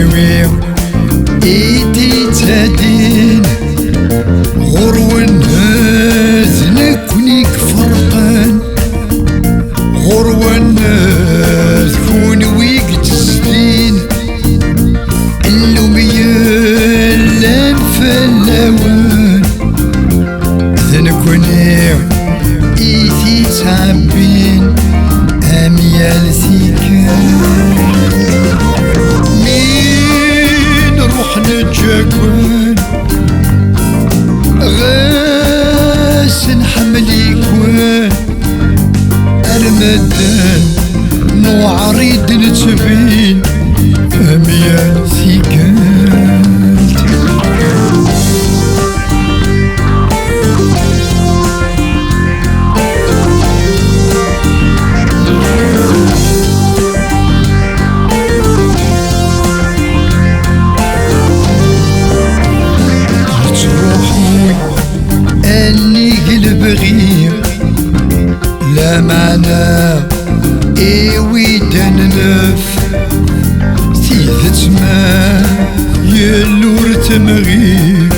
إذ كونوي يدي تادين غرو الناس نكوني كفرقان غرو كون ويك تسدين اللوم يلان فلاوان ذنكوني إيتي تعبين أميال سيكان مين روح نتجاكوان غاس نحمل يكوان المدان نو عريض نتبين تروحوي أني قلب غير لا معنى. إيوي دنف تيثت ما يلور تمغيب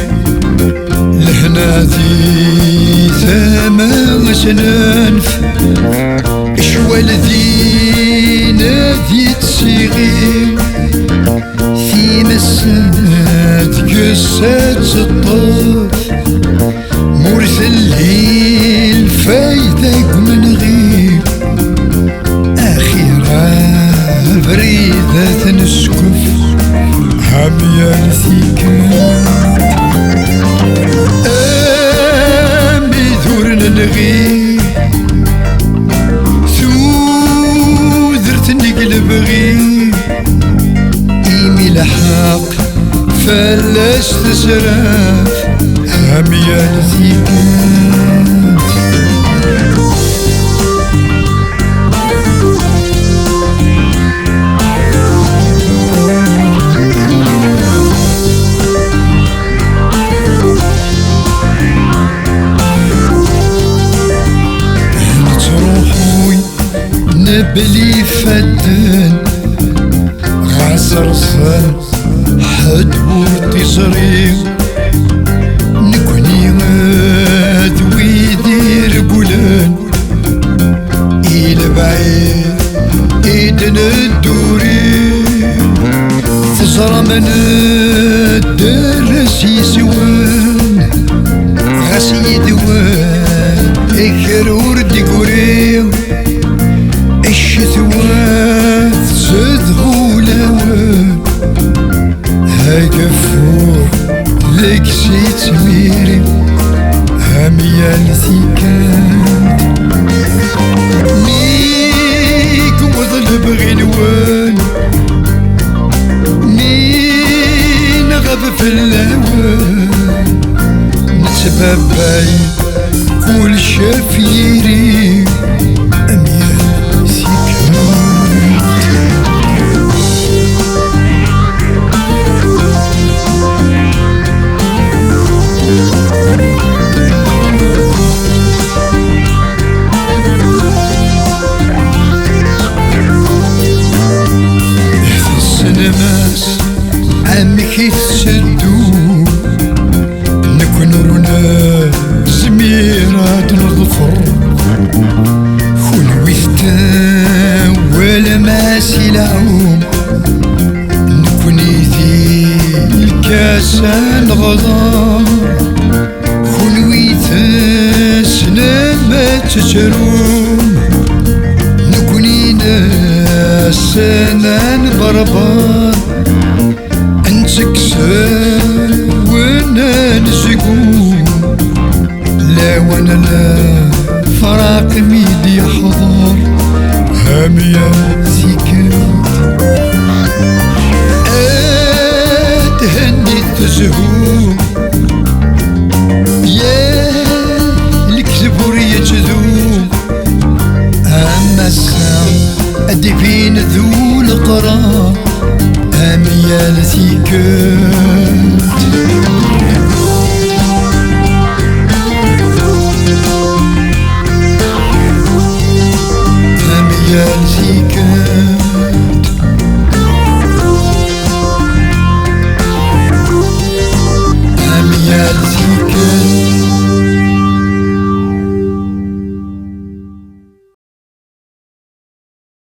لهنا ذي ثما سننف شوال ذي نادي تسيغي في مسات قصات الطرف مرسل الليل فايتك من غيب أخيرا بريدة نسكف حامية نسيكات أمي ثورنا نغيب ثوذرت نقلب غيب إيمي لحق فلاش تسراف حامية نسيكات تروحوي نبلي فدان غاسر صن حد ورتي صريغ نكوني غاد ويدير بولان إلى بعيد إيدنا الدوري. تزرى من الدرس يسوان. غاسي ذيك سيت ميري هامية نسيكات ميك وظل بغنوان مين غاب في نتبابي كل خزان خلوی تسلمت چچروم نکنی نسنن بربار انتك سوانا نسقوم لا و نلا فراق ميدي حضر هامية سكات تهني تزهور ainsi que